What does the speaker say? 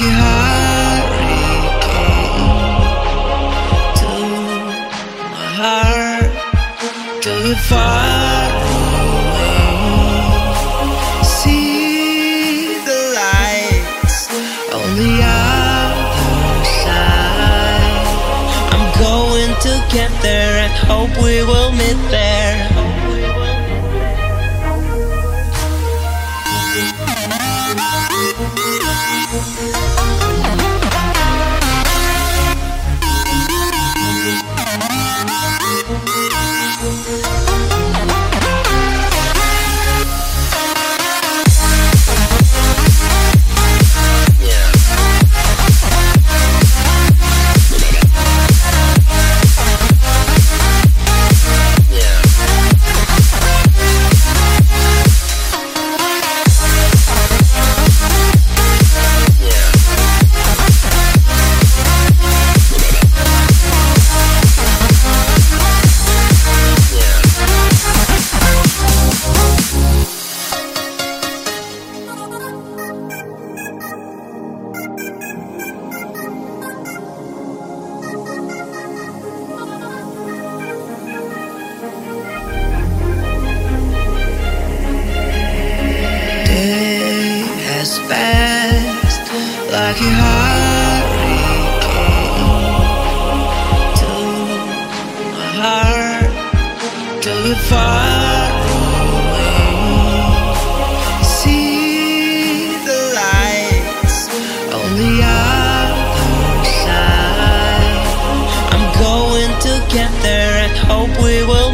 my heart. See the lights on the other side. I'm going to get there and hope we will meet there. Thank you. Passed like a hurricane to my heart, to far away. See the lights on the other side. I'm going to get there and hope we will